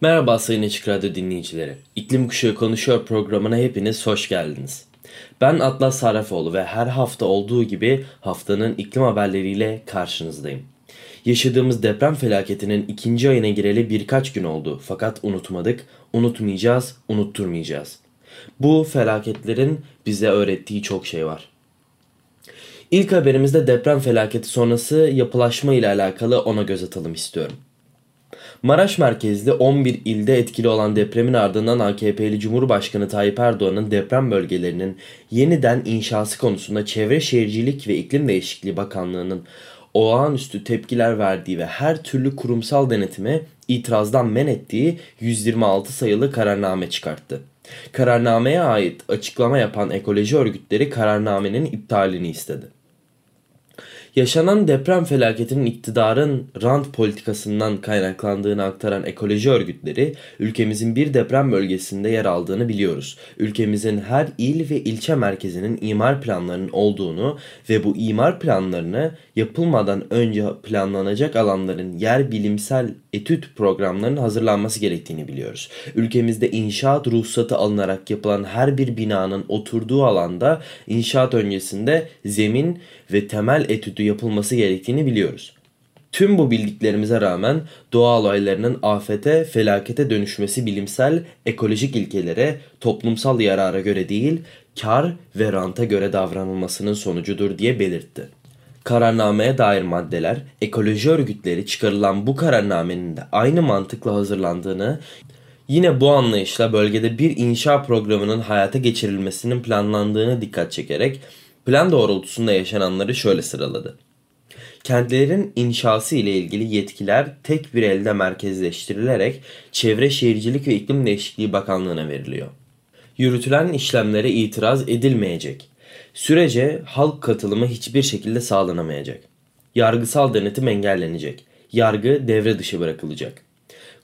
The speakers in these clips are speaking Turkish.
Merhaba Sayın Açık Radyo dinleyicileri. İklim Kuşağı Konuşuyor programına hepiniz hoş geldiniz. Ben Atlas Sarrafoğlu ve her hafta olduğu gibi haftanın iklim haberleriyle karşınızdayım. Yaşadığımız deprem felaketinin ikinci ayına gireli birkaç gün oldu fakat unutmadık, unutmayacağız, unutturmayacağız. Bu felaketlerin bize öğrettiği çok şey var. İlk haberimizde deprem felaketi sonrası yapılaşma ile alakalı ona göz atalım istiyorum. Maraş merkezli 11 ilde etkili olan depremin ardından AKP'li Cumhurbaşkanı Tayyip Erdoğan'ın deprem bölgelerinin yeniden inşası konusunda Çevre Şehircilik ve İklim Değişikliği Bakanlığı'nın olağanüstü tepkiler verdiği ve her türlü kurumsal denetime itirazdan men ettiği 126 sayılı kararname çıkarttı. Kararnameye ait açıklama yapan ekoloji örgütleri kararnamenin iptalini istedi. Yaşanan deprem felaketinin iktidarın rant politikasından kaynaklandığını aktaran ekoloji örgütleri ülkemizin bir deprem bölgesinde yer aldığını biliyoruz. Ülkemizin her il ve ilçe merkezinin imar planlarının olduğunu ve bu imar planlarını yapılmadan önce planlanacak alanların yer bilimsel etüt programlarının hazırlanması gerektiğini biliyoruz. Ülkemizde inşaat ruhsatı alınarak yapılan her bir binanın oturduğu alanda inşaat öncesinde zemin ve temel etüdü yapılması gerektiğini biliyoruz. Tüm bu bildiklerimize rağmen doğa olaylarının afete, felakete dönüşmesi bilimsel, ekolojik ilkelere, toplumsal yarara göre değil, kar ve ranta göre davranılmasının sonucudur diye belirtti. Kararnameye dair maddeler, ekoloji örgütleri çıkarılan bu kararnamenin de aynı mantıkla hazırlandığını, yine bu anlayışla bölgede bir inşa programının hayata geçirilmesinin planlandığını dikkat çekerek plan doğrultusunda yaşananları şöyle sıraladı. Kentlerin inşası ile ilgili yetkiler tek bir elde merkezleştirilerek Çevre Şehircilik ve İklim Değişikliği Bakanlığı'na veriliyor. Yürütülen işlemlere itiraz edilmeyecek. Sürece halk katılımı hiçbir şekilde sağlanamayacak. Yargısal denetim engellenecek. Yargı devre dışı bırakılacak.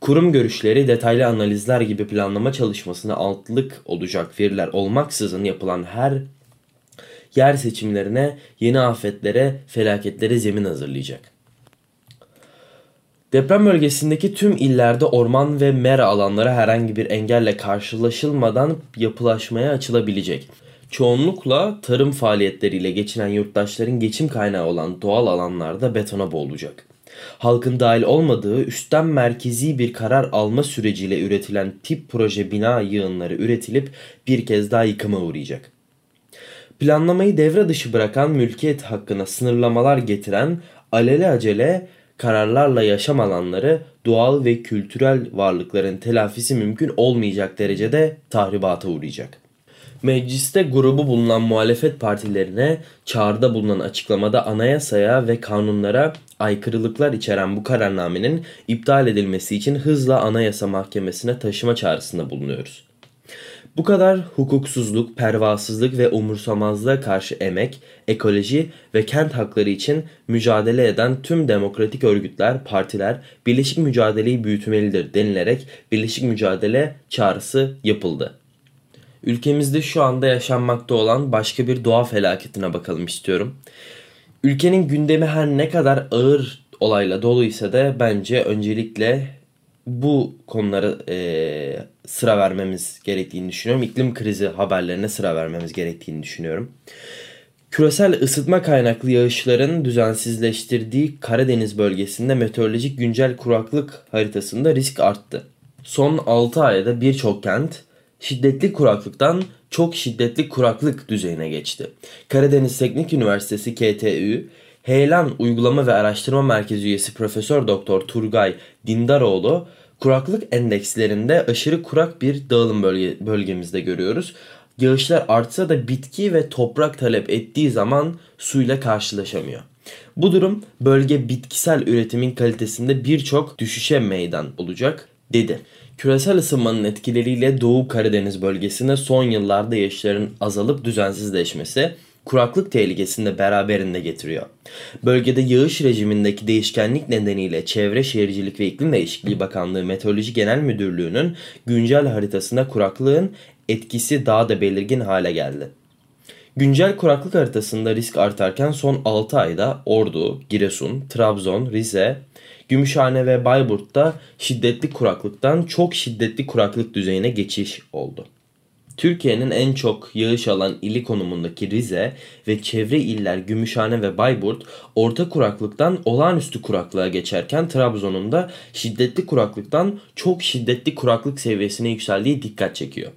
Kurum görüşleri detaylı analizler gibi planlama çalışmasına altlık olacak veriler olmaksızın yapılan her yer seçimlerine, yeni afetlere, felaketlere zemin hazırlayacak. Deprem bölgesindeki tüm illerde orman ve mera alanları herhangi bir engelle karşılaşılmadan yapılaşmaya açılabilecek. Çoğunlukla tarım faaliyetleriyle geçinen yurttaşların geçim kaynağı olan doğal alanlarda betona boğulacak. Halkın dahil olmadığı üstten merkezi bir karar alma süreciyle üretilen tip proje bina yığınları üretilip bir kez daha yıkıma uğrayacak. Planlamayı devre dışı bırakan mülkiyet hakkına sınırlamalar getiren alele acele kararlarla yaşam alanları doğal ve kültürel varlıkların telafisi mümkün olmayacak derecede tahribata uğrayacak. Mecliste grubu bulunan muhalefet partilerine çağrıda bulunan açıklamada anayasaya ve kanunlara aykırılıklar içeren bu kararnamenin iptal edilmesi için hızla Anayasa Mahkemesi'ne taşıma çağrısında bulunuyoruz. Bu kadar hukuksuzluk, pervasızlık ve umursamazlığa karşı emek, ekoloji ve kent hakları için mücadele eden tüm demokratik örgütler, partiler birleşik mücadeleyi büyütmelidir denilerek birleşik mücadele çağrısı yapıldı. Ülkemizde şu anda yaşanmakta olan başka bir doğa felaketine bakalım istiyorum. Ülkenin gündemi her ne kadar ağır olayla doluysa da bence öncelikle bu konulara e, sıra vermemiz gerektiğini düşünüyorum. İklim krizi haberlerine sıra vermemiz gerektiğini düşünüyorum. Küresel ısıtma kaynaklı yağışların düzensizleştirdiği Karadeniz bölgesinde meteorolojik güncel kuraklık haritasında risk arttı. Son 6 ayda birçok kent şiddetli kuraklıktan çok şiddetli kuraklık düzeyine geçti. Karadeniz Teknik Üniversitesi KTÜ Heyelan Uygulama ve Araştırma Merkezi üyesi Profesör Doktor Turgay Dindaroğlu kuraklık endekslerinde aşırı kurak bir dağılım bölge, bölgemizde görüyoruz. Yağışlar artsa da bitki ve toprak talep ettiği zaman suyla karşılaşamıyor. Bu durum bölge bitkisel üretimin kalitesinde birçok düşüşe meydan olacak dedi. Küresel ısınmanın etkileriyle Doğu Karadeniz bölgesinde son yıllarda yağışların azalıp düzensizleşmesi kuraklık tehlikesini de beraberinde getiriyor. Bölgede yağış rejimindeki değişkenlik nedeniyle Çevre Şehircilik ve İklim Değişikliği Bakanlığı Meteoroloji Genel Müdürlüğü'nün güncel haritasında kuraklığın etkisi daha da belirgin hale geldi. Güncel kuraklık haritasında risk artarken son 6 ayda Ordu, Giresun, Trabzon, Rize, Gümüşhane ve Bayburt'ta şiddetli kuraklıktan çok şiddetli kuraklık düzeyine geçiş oldu. Türkiye'nin en çok yağış alan ili konumundaki Rize ve çevre iller Gümüşhane ve Bayburt orta kuraklıktan olağanüstü kuraklığa geçerken Trabzon'un da şiddetli kuraklıktan çok şiddetli kuraklık seviyesine yükseldiği dikkat çekiyor.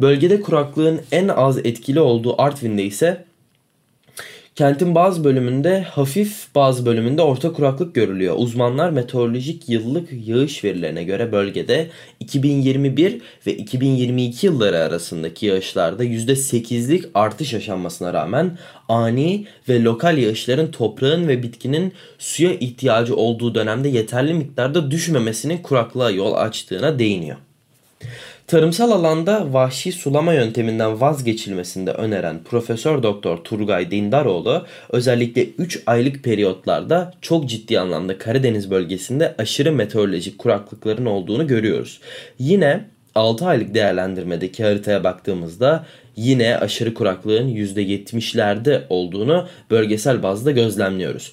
Bölgede kuraklığın en az etkili olduğu Artvin'de ise Kentin bazı bölümünde hafif bazı bölümünde orta kuraklık görülüyor. Uzmanlar meteorolojik yıllık yağış verilerine göre bölgede 2021 ve 2022 yılları arasındaki yağışlarda %8'lik artış yaşanmasına rağmen ani ve lokal yağışların toprağın ve bitkinin suya ihtiyacı olduğu dönemde yeterli miktarda düşmemesinin kuraklığa yol açtığına değiniyor. Tarımsal alanda vahşi sulama yönteminden vazgeçilmesinde öneren Profesör Doktor Turgay Dindaroğlu özellikle 3 aylık periyotlarda çok ciddi anlamda Karadeniz bölgesinde aşırı meteorolojik kuraklıkların olduğunu görüyoruz. Yine 6 aylık değerlendirmedeki haritaya baktığımızda yine aşırı kuraklığın %70'lerde olduğunu bölgesel bazda gözlemliyoruz.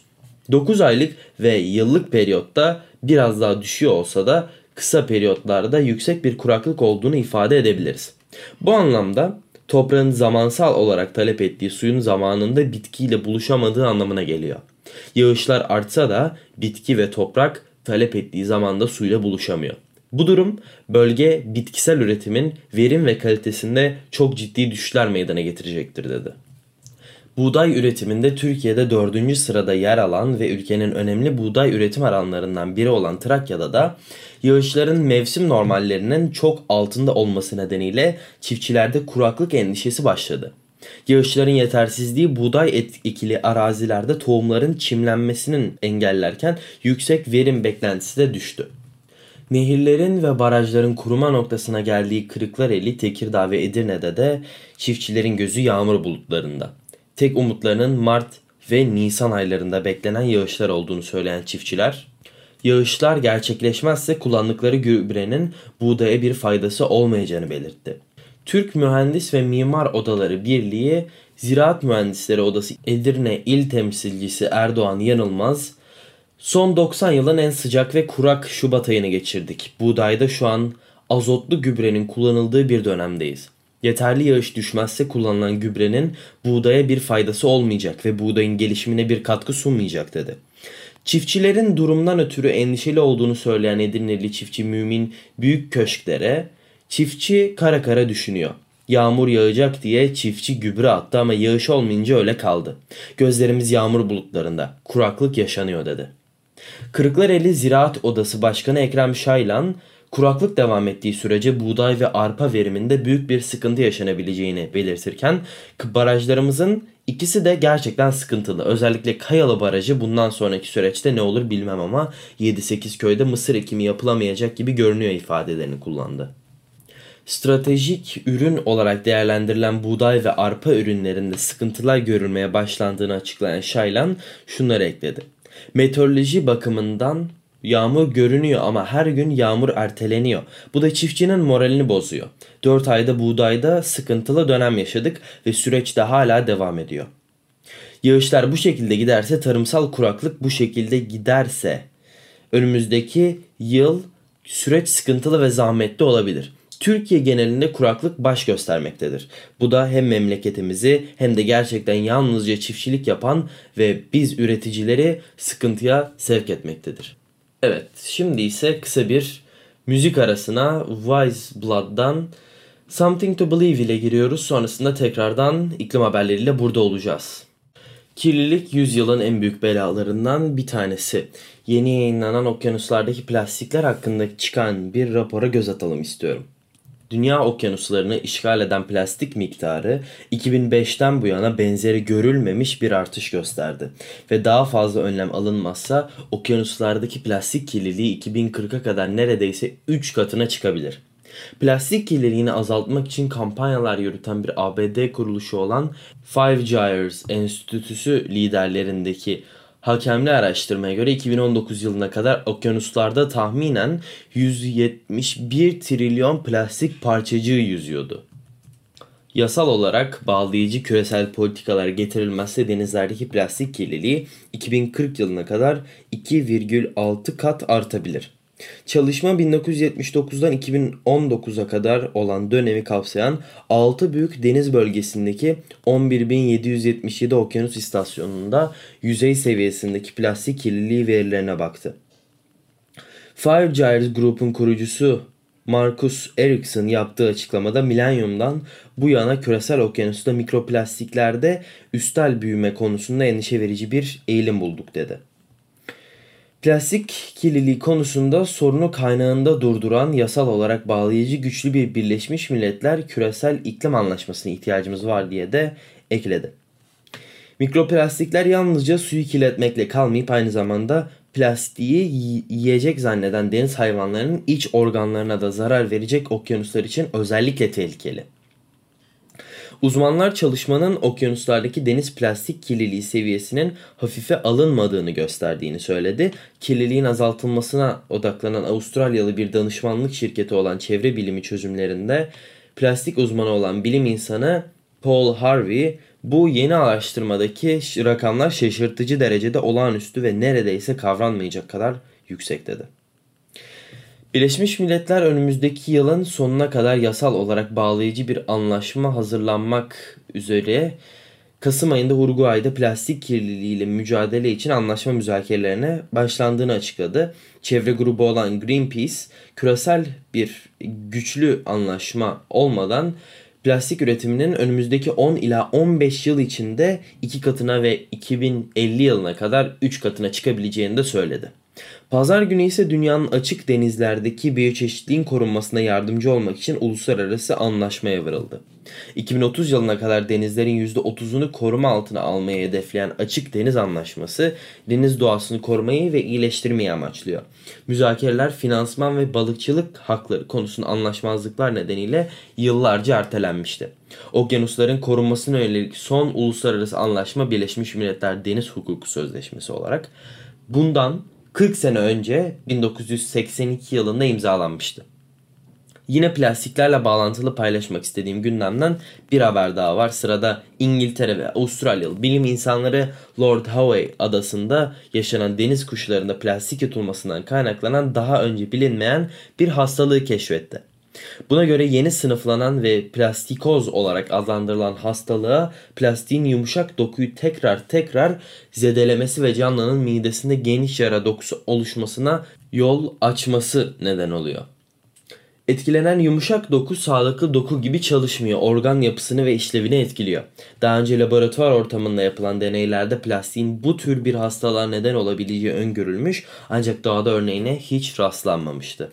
9 aylık ve yıllık periyotta biraz daha düşüyor olsa da kısa periyotlarda yüksek bir kuraklık olduğunu ifade edebiliriz. Bu anlamda toprağın zamansal olarak talep ettiği suyun zamanında bitkiyle buluşamadığı anlamına geliyor. Yağışlar artsa da bitki ve toprak talep ettiği zamanda suyla buluşamıyor. Bu durum bölge bitkisel üretimin verim ve kalitesinde çok ciddi düşüşler meydana getirecektir dedi. Buğday üretiminde Türkiye'de dördüncü sırada yer alan ve ülkenin önemli buğday üretim alanlarından biri olan Trakya'da da yağışların mevsim normallerinin çok altında olması nedeniyle çiftçilerde kuraklık endişesi başladı. Yağışların yetersizliği buğday ekili arazilerde tohumların çimlenmesinin engellerken yüksek verim beklentisi de düştü. Nehirlerin ve barajların kuruma noktasına geldiği Kırıklareli, Tekirdağ ve Edirne'de de çiftçilerin gözü yağmur bulutlarında. Tek umutlarının Mart ve Nisan aylarında beklenen yağışlar olduğunu söyleyen çiftçiler, yağışlar gerçekleşmezse kullandıkları gübrenin buğdaya bir faydası olmayacağını belirtti. Türk Mühendis ve Mimar Odaları Birliği Ziraat Mühendisleri Odası Edirne İl Temsilcisi Erdoğan Yanılmaz, son 90 yılın en sıcak ve kurak Şubat ayını geçirdik. Buğdayda şu an azotlu gübrenin kullanıldığı bir dönemdeyiz. Yeterli yağış düşmezse kullanılan gübrenin buğdaya bir faydası olmayacak ve buğdayın gelişimine bir katkı sunmayacak dedi. Çiftçilerin durumdan ötürü endişeli olduğunu söyleyen Edirneli çiftçi Mümin Büyük Köşklere çiftçi kara kara düşünüyor. Yağmur yağacak diye çiftçi gübre attı ama yağış olmayınca öyle kaldı. Gözlerimiz yağmur bulutlarında. Kuraklık yaşanıyor dedi. Kırıklareli Ziraat Odası Başkanı Ekrem Şaylan kuraklık devam ettiği sürece buğday ve arpa veriminde büyük bir sıkıntı yaşanabileceğini belirtirken barajlarımızın ikisi de gerçekten sıkıntılı. Özellikle Kayalı Barajı bundan sonraki süreçte ne olur bilmem ama 7-8 köyde mısır ekimi yapılamayacak gibi görünüyor ifadelerini kullandı. Stratejik ürün olarak değerlendirilen buğday ve arpa ürünlerinde sıkıntılar görülmeye başlandığını açıklayan Şaylan şunları ekledi. Meteoroloji bakımından Yağmur görünüyor ama her gün yağmur erteleniyor. Bu da çiftçinin moralini bozuyor. 4 ayda buğdayda sıkıntılı dönem yaşadık ve süreç de hala devam ediyor. Yağışlar bu şekilde giderse tarımsal kuraklık bu şekilde giderse önümüzdeki yıl süreç sıkıntılı ve zahmetli olabilir. Türkiye genelinde kuraklık baş göstermektedir. Bu da hem memleketimizi hem de gerçekten yalnızca çiftçilik yapan ve biz üreticileri sıkıntıya sevk etmektedir. Evet, şimdi ise kısa bir müzik arasına Wise Blood'dan Something to Believe ile giriyoruz. Sonrasında tekrardan iklim haberleriyle burada olacağız. Kirlilik yüzyılın en büyük belalarından bir tanesi. Yeni yayınlanan okyanuslardaki plastikler hakkında çıkan bir rapora göz atalım istiyorum. Dünya okyanuslarını işgal eden plastik miktarı 2005'ten bu yana benzeri görülmemiş bir artış gösterdi ve daha fazla önlem alınmazsa okyanuslardaki plastik kirliliği 2040'a kadar neredeyse 3 katına çıkabilir. Plastik kirliliğini azaltmak için kampanyalar yürüten bir ABD kuruluşu olan Five Gyres Enstitüsü liderlerindeki Hakemli araştırmaya göre 2019 yılına kadar okyanuslarda tahminen 171 trilyon plastik parçacığı yüzüyordu. Yasal olarak bağlayıcı küresel politikalar getirilmezse denizlerdeki plastik kirliliği 2040 yılına kadar 2,6 kat artabilir. Çalışma 1979'dan 2019'a kadar olan dönemi kapsayan 6 büyük deniz bölgesindeki 11.777 okyanus istasyonunda yüzey seviyesindeki plastik kirliliği verilerine baktı. Five Gyres Group'un kurucusu Marcus Ericsson yaptığı açıklamada milenyumdan bu yana küresel okyanusta mikroplastiklerde üstel büyüme konusunda endişe verici bir eğilim bulduk dedi. Plastik kirliliği konusunda sorunu kaynağında durduran yasal olarak bağlayıcı güçlü bir Birleşmiş Milletler Küresel İklim Anlaşması'na ihtiyacımız var diye de ekledi. Mikroplastikler yalnızca suyu kirletmekle kalmayıp aynı zamanda plastiği yiyecek zanneden deniz hayvanlarının iç organlarına da zarar verecek okyanuslar için özellikle tehlikeli. Uzmanlar çalışmanın okyanuslardaki deniz plastik kirliliği seviyesinin hafife alınmadığını gösterdiğini söyledi. Kirliliğin azaltılmasına odaklanan Avustralyalı bir danışmanlık şirketi olan çevre bilimi çözümlerinde plastik uzmanı olan bilim insanı Paul Harvey bu yeni araştırmadaki rakamlar şaşırtıcı derecede olağanüstü ve neredeyse kavranmayacak kadar yüksek dedi. Birleşmiş Milletler önümüzdeki yılın sonuna kadar yasal olarak bağlayıcı bir anlaşma hazırlanmak üzere Kasım ayında Uruguay'da plastik kirliliğiyle mücadele için anlaşma müzakerelerine başlandığını açıkladı. Çevre grubu olan Greenpeace küresel bir güçlü anlaşma olmadan plastik üretiminin önümüzdeki 10 ila 15 yıl içinde 2 katına ve 2050 yılına kadar 3 katına çıkabileceğini de söyledi. Pazar günü ise dünyanın açık denizlerdeki biyoçeşitliğin korunmasına yardımcı olmak için uluslararası anlaşmaya varıldı. 2030 yılına kadar denizlerin %30'unu koruma altına almayı hedefleyen Açık Deniz Anlaşması, deniz doğasını korumayı ve iyileştirmeyi amaçlıyor. Müzakereler finansman ve balıkçılık hakları konusunda anlaşmazlıklar nedeniyle yıllarca ertelenmişti. Okyanusların korunmasına yönelik son uluslararası anlaşma Birleşmiş Milletler Deniz Hukuku Sözleşmesi olarak bundan 40 sene önce 1982 yılında imzalanmıştı. Yine plastiklerle bağlantılı paylaşmak istediğim gündemden bir haber daha var. Sırada İngiltere ve Avustralyalı bilim insanları Lord Howe adasında yaşanan deniz kuşlarında plastik yutulmasından kaynaklanan daha önce bilinmeyen bir hastalığı keşfetti. Buna göre yeni sınıflanan ve plastikoz olarak adlandırılan hastalığa plastiğin yumuşak dokuyu tekrar tekrar zedelemesi ve canlının midesinde geniş yara dokusu oluşmasına yol açması neden oluyor. Etkilenen yumuşak doku sağlıklı doku gibi çalışmıyor. Organ yapısını ve işlevini etkiliyor. Daha önce laboratuvar ortamında yapılan deneylerde plastiğin bu tür bir hastalığa neden olabileceği öngörülmüş ancak doğada örneğine hiç rastlanmamıştı.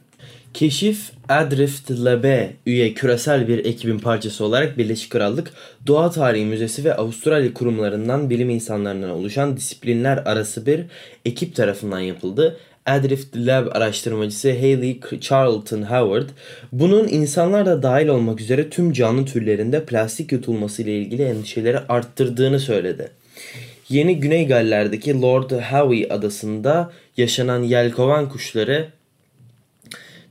Keşif Adrift Lab'e üye küresel bir ekibin parçası olarak Birleşik Krallık Doğa Tarihi Müzesi ve Avustralya kurumlarından bilim insanlarından oluşan disiplinler arası bir ekip tarafından yapıldı. Adrift Lab araştırmacısı Hayley Charlton Howard, bunun insanlar da dahil olmak üzere tüm canlı türlerinde plastik yutulması ile ilgili endişeleri arttırdığını söyledi. Yeni Güney Galler'deki Lord Howe adasında yaşanan yelkovan kuşları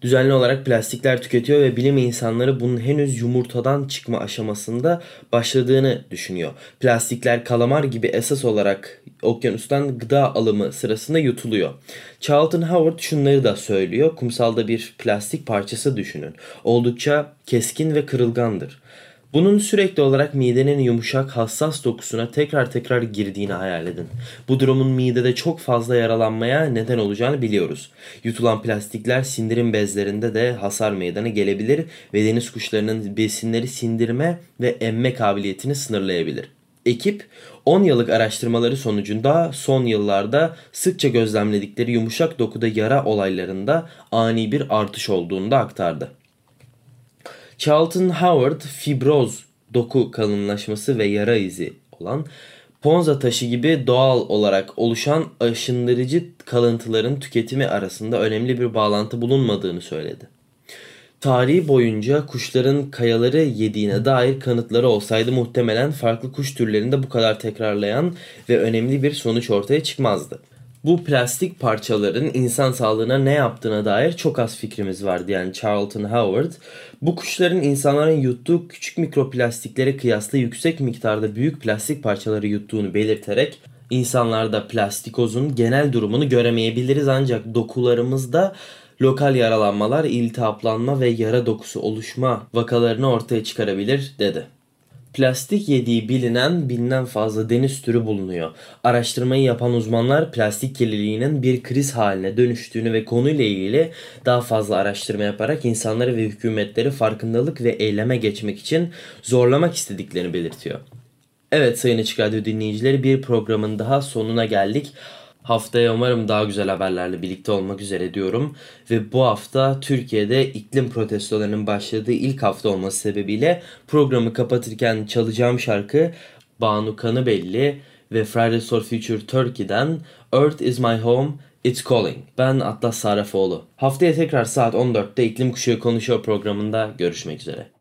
düzenli olarak plastikler tüketiyor ve bilim insanları bunun henüz yumurtadan çıkma aşamasında başladığını düşünüyor. Plastikler kalamar gibi esas olarak okyanustan gıda alımı sırasında yutuluyor. Charlton Howard şunları da söylüyor. Kumsalda bir plastik parçası düşünün. Oldukça keskin ve kırılgandır. Bunun sürekli olarak midenin yumuşak hassas dokusuna tekrar tekrar girdiğini hayal edin. Bu durumun midede çok fazla yaralanmaya neden olacağını biliyoruz. Yutulan plastikler sindirim bezlerinde de hasar meydana gelebilir ve deniz kuşlarının besinleri sindirme ve emme kabiliyetini sınırlayabilir. Ekip 10 yıllık araştırmaları sonucunda son yıllarda sıkça gözlemledikleri yumuşak dokuda yara olaylarında ani bir artış olduğunu da aktardı. Charlton Howard fibroz doku kalınlaşması ve yara izi olan Ponza taşı gibi doğal olarak oluşan aşındırıcı kalıntıların tüketimi arasında önemli bir bağlantı bulunmadığını söyledi. Tarihi boyunca kuşların kayaları yediğine dair kanıtları olsaydı muhtemelen farklı kuş türlerinde bu kadar tekrarlayan ve önemli bir sonuç ortaya çıkmazdı. Bu plastik parçaların insan sağlığına ne yaptığına dair çok az fikrimiz var diyen Charlton Howard, bu kuşların insanların yuttuğu küçük mikroplastiklere kıyasla yüksek miktarda büyük plastik parçaları yuttuğunu belirterek insanlarda plastikozun genel durumunu göremeyebiliriz ancak dokularımızda lokal yaralanmalar, iltihaplanma ve yara dokusu oluşma vakalarını ortaya çıkarabilir dedi. Plastik yediği bilinen binden fazla deniz türü bulunuyor. Araştırmayı yapan uzmanlar plastik kirliliğinin bir kriz haline dönüştüğünü ve konuyla ilgili daha fazla araştırma yaparak insanları ve hükümetleri farkındalık ve eyleme geçmek için zorlamak istediklerini belirtiyor. Evet sayın Açık Radyo dinleyicileri bir programın daha sonuna geldik. Haftaya umarım daha güzel haberlerle birlikte olmak üzere diyorum. Ve bu hafta Türkiye'de iklim protestolarının başladığı ilk hafta olması sebebiyle programı kapatırken çalacağım şarkı Banu Kanıbelli ve Fridays for Future Turkey'den Earth is my home, It's Calling. Ben Atlas Sarafoğlu. Haftaya tekrar saat 14'te İklim Kuşağı Konuşuyor programında görüşmek üzere.